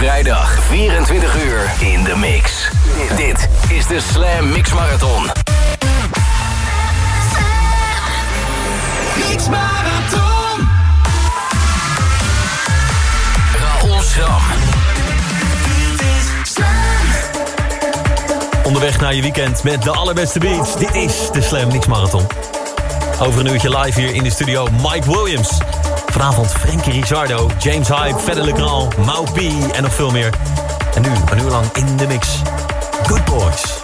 vrijdag, 24 uur in de mix. Dit is de Slam Mix Marathon. Mix Marathon. Raoul Schram. Onderweg naar je weekend met de allerbeste beats. Dit is de Slam Mix Marathon. Over een uurtje live hier in de studio Mike Williams. Vanavond Frankie Rizardo, James Hype, Fedde Legrand, Mau P en nog veel meer. En nu een uur lang in de mix. Good Boys.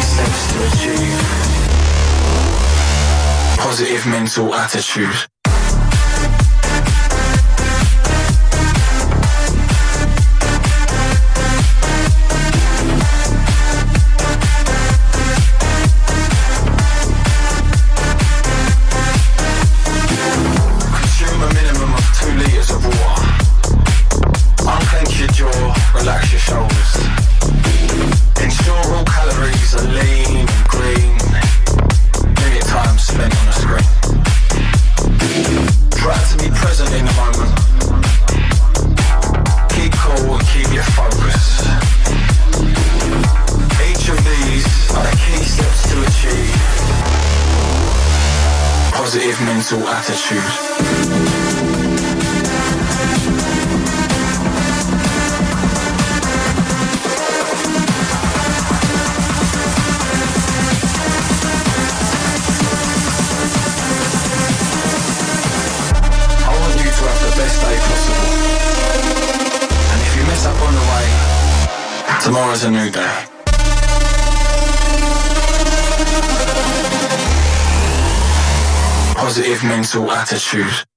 steps to achieve positive mental attitude. as. Positive mental attitude.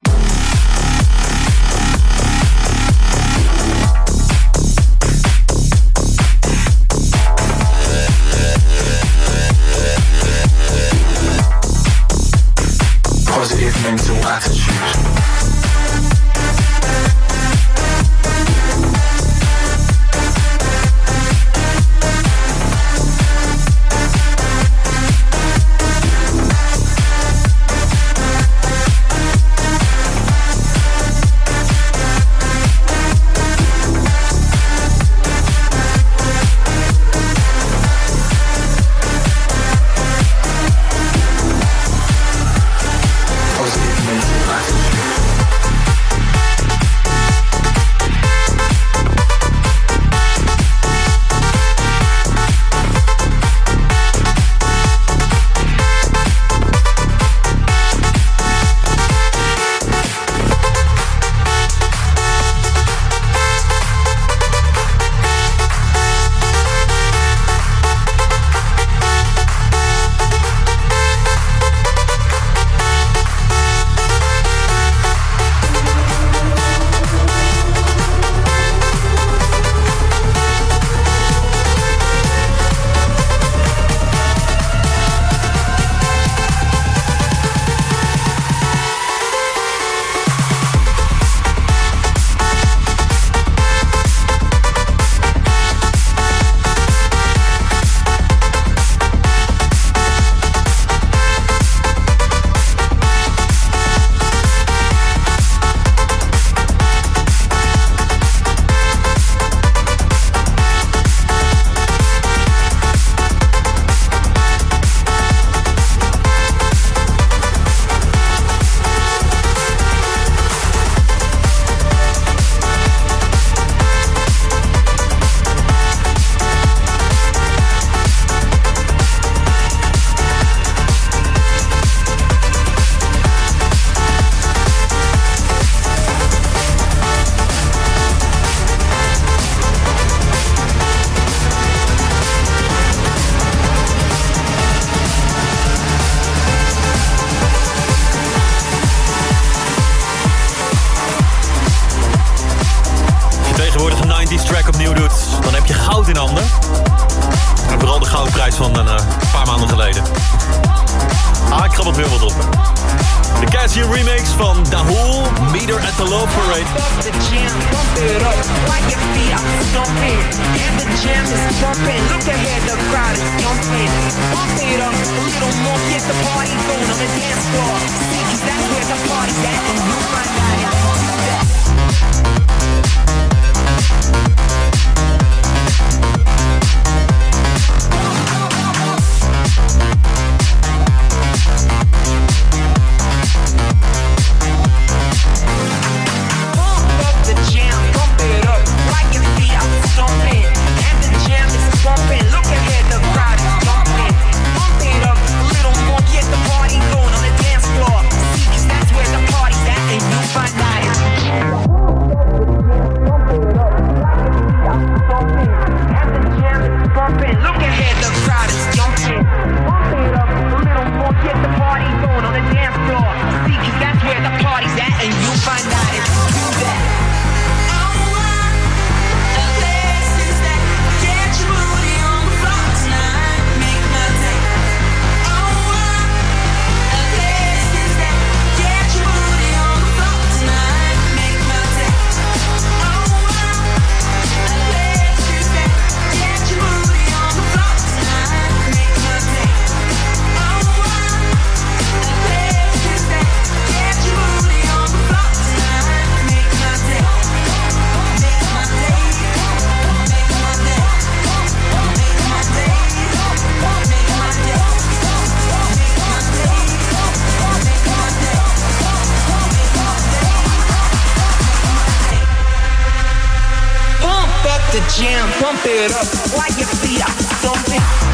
walk. the jam, pump it up like you see I something.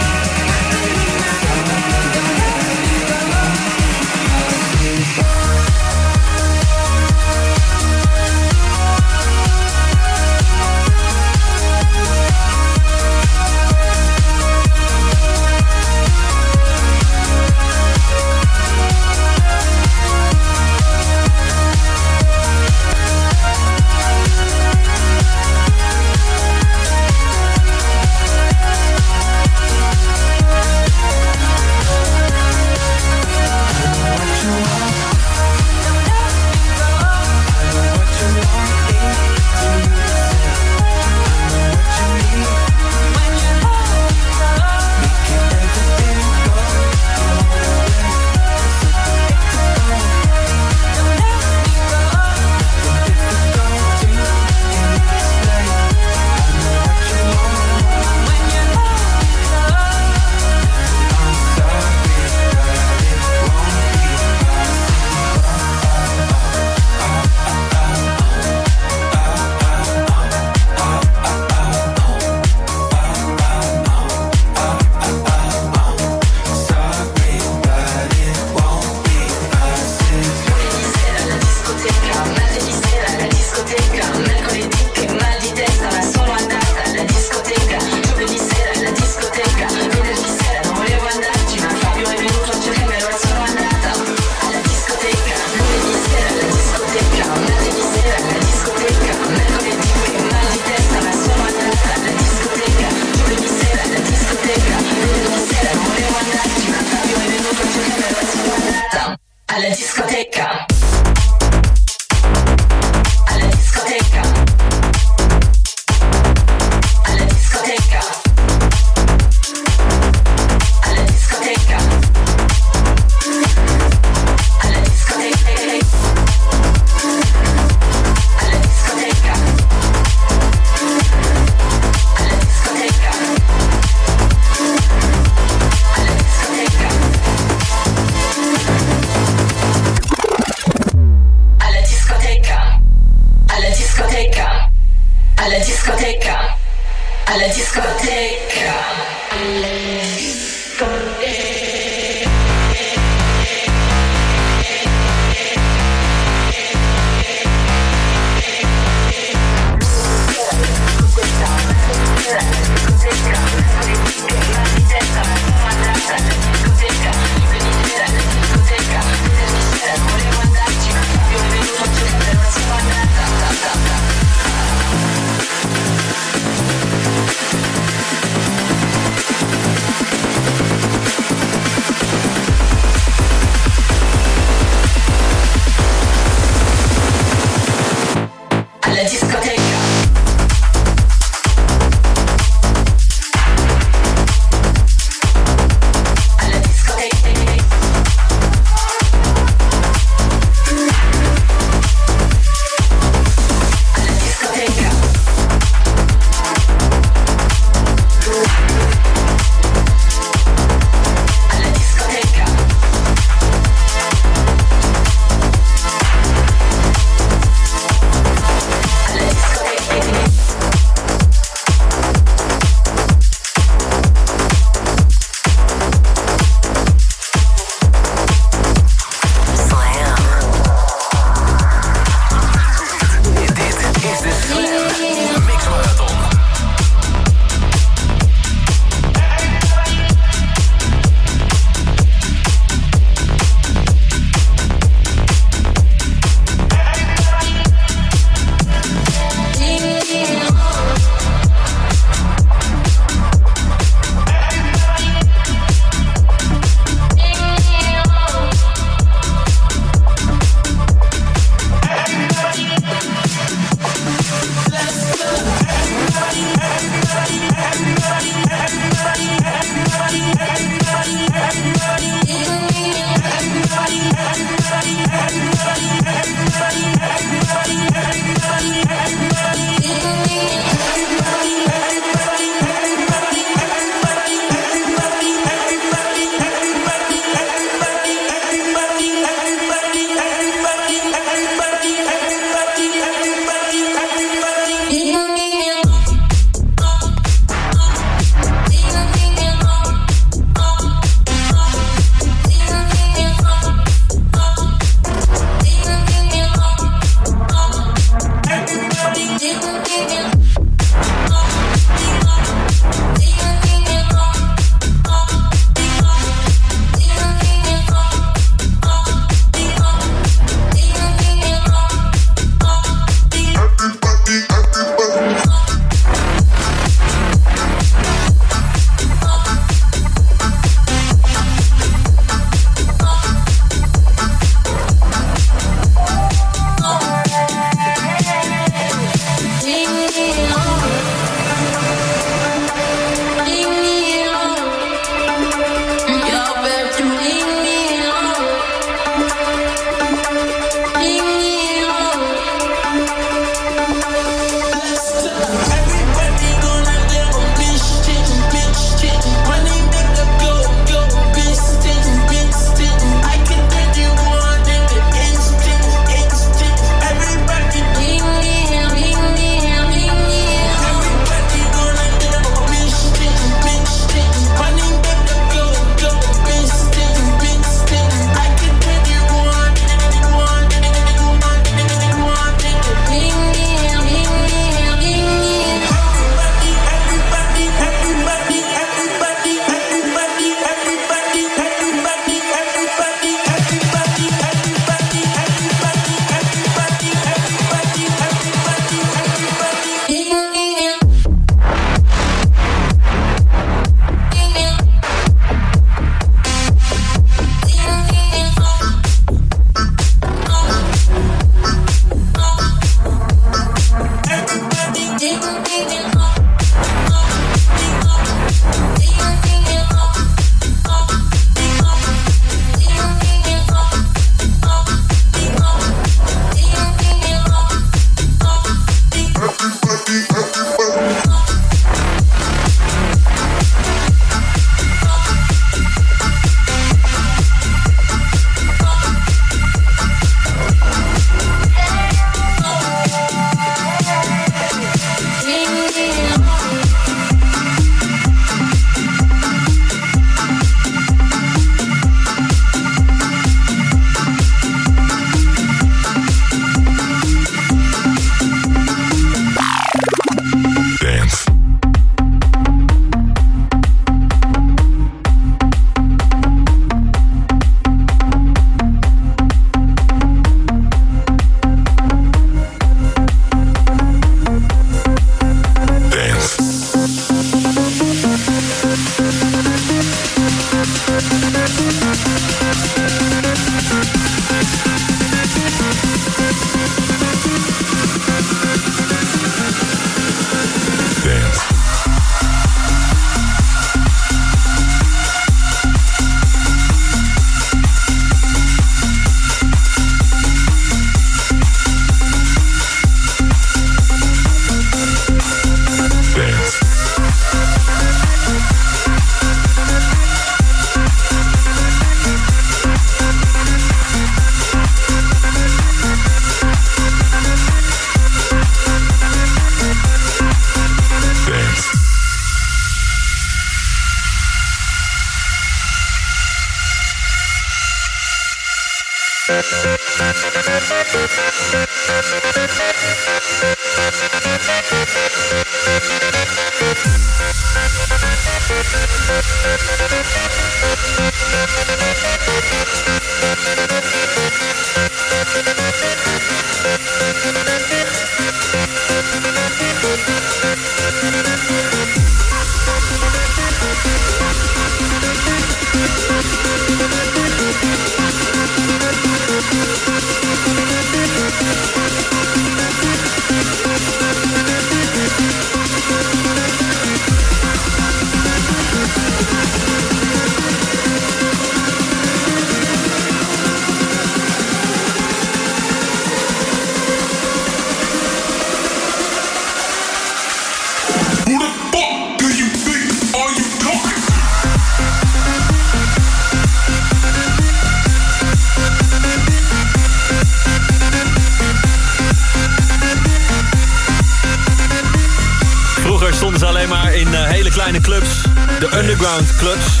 clubs.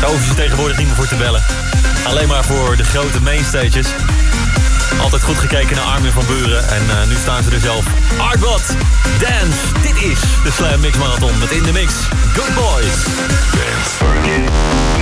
Daar hoef je tegenwoordig niet meer voor te bellen. Alleen maar voor de grote mainstages. Altijd goed gekeken naar Armin van Buren. En eh, nu staan ze er zelf. Artbot, Dance, dit is de Slam Mix Marathon met In de Mix. Good Boys. Dance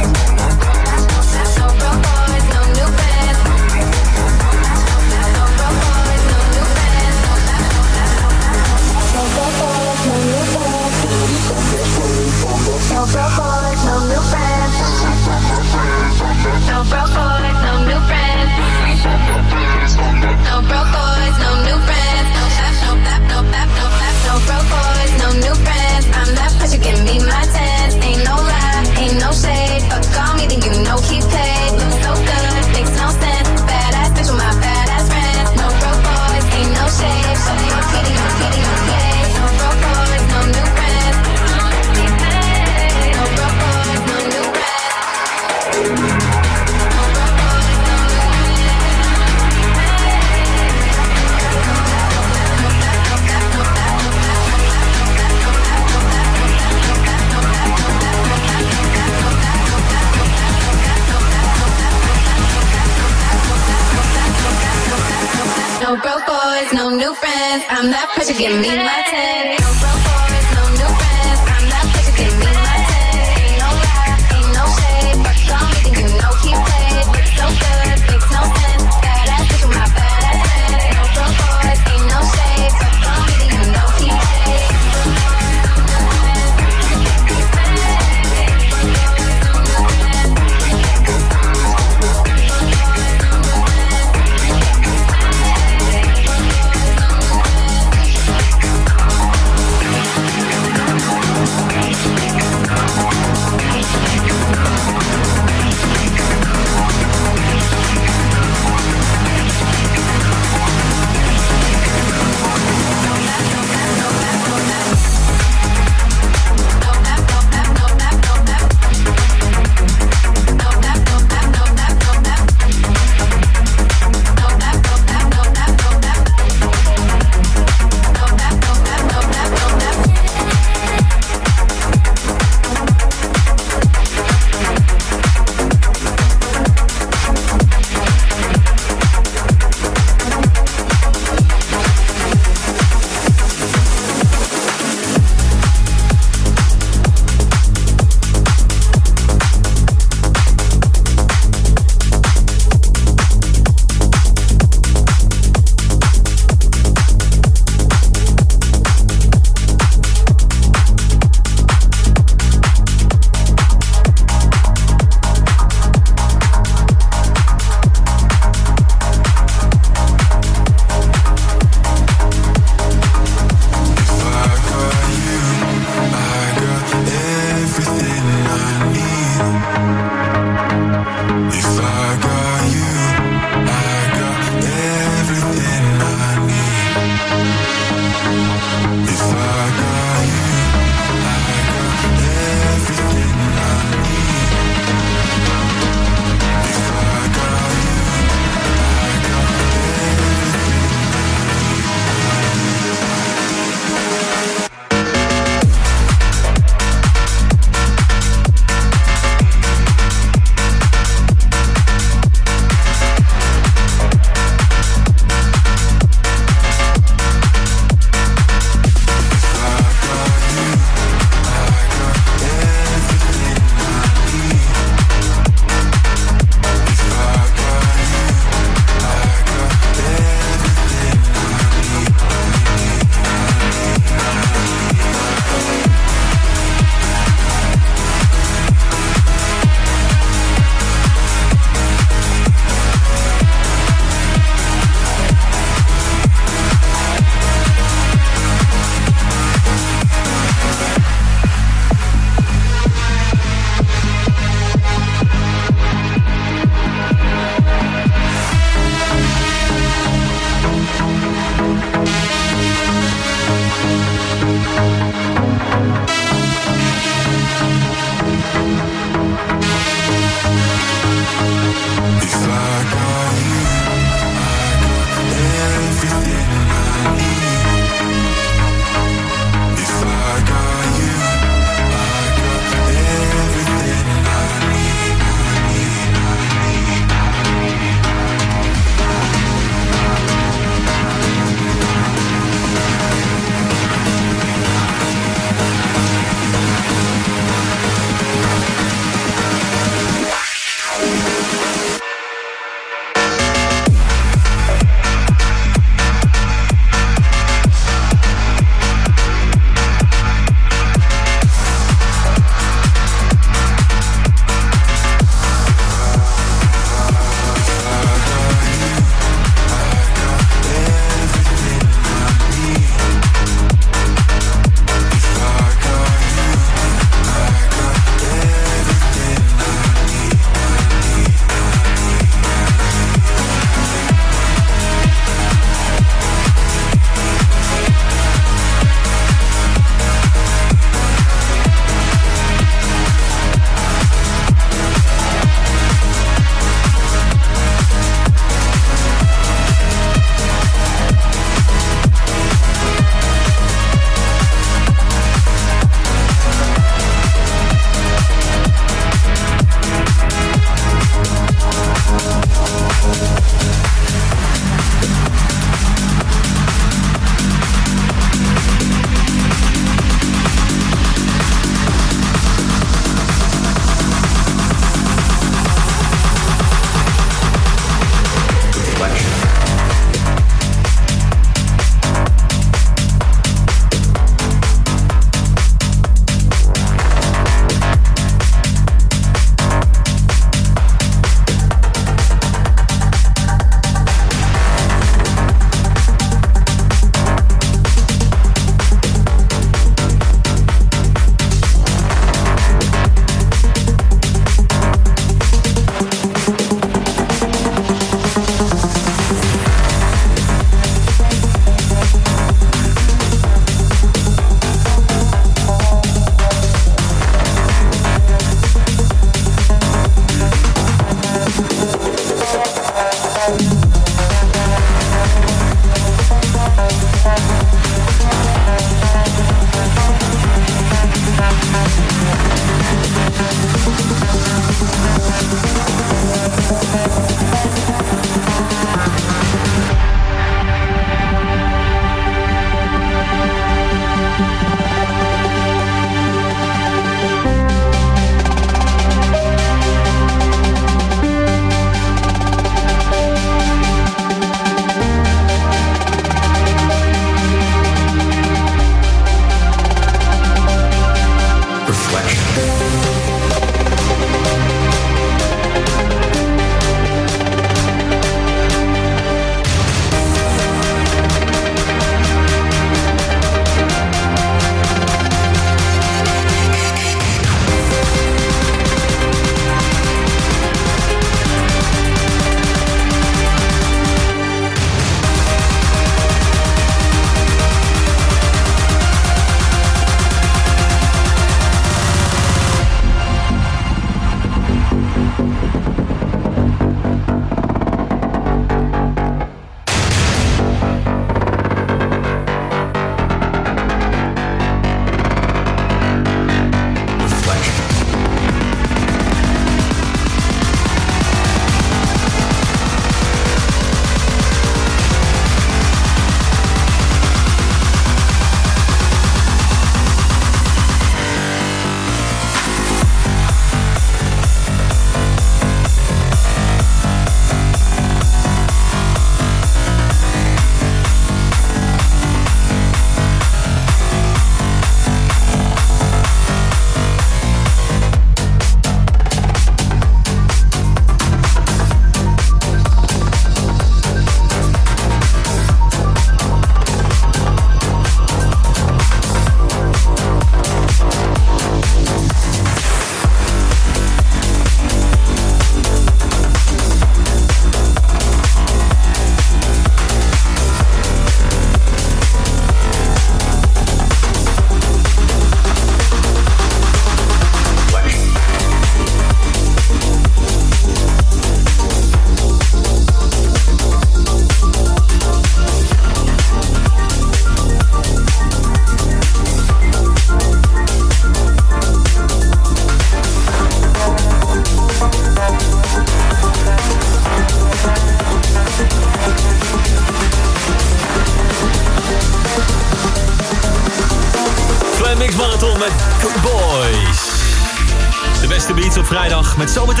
Met zometeen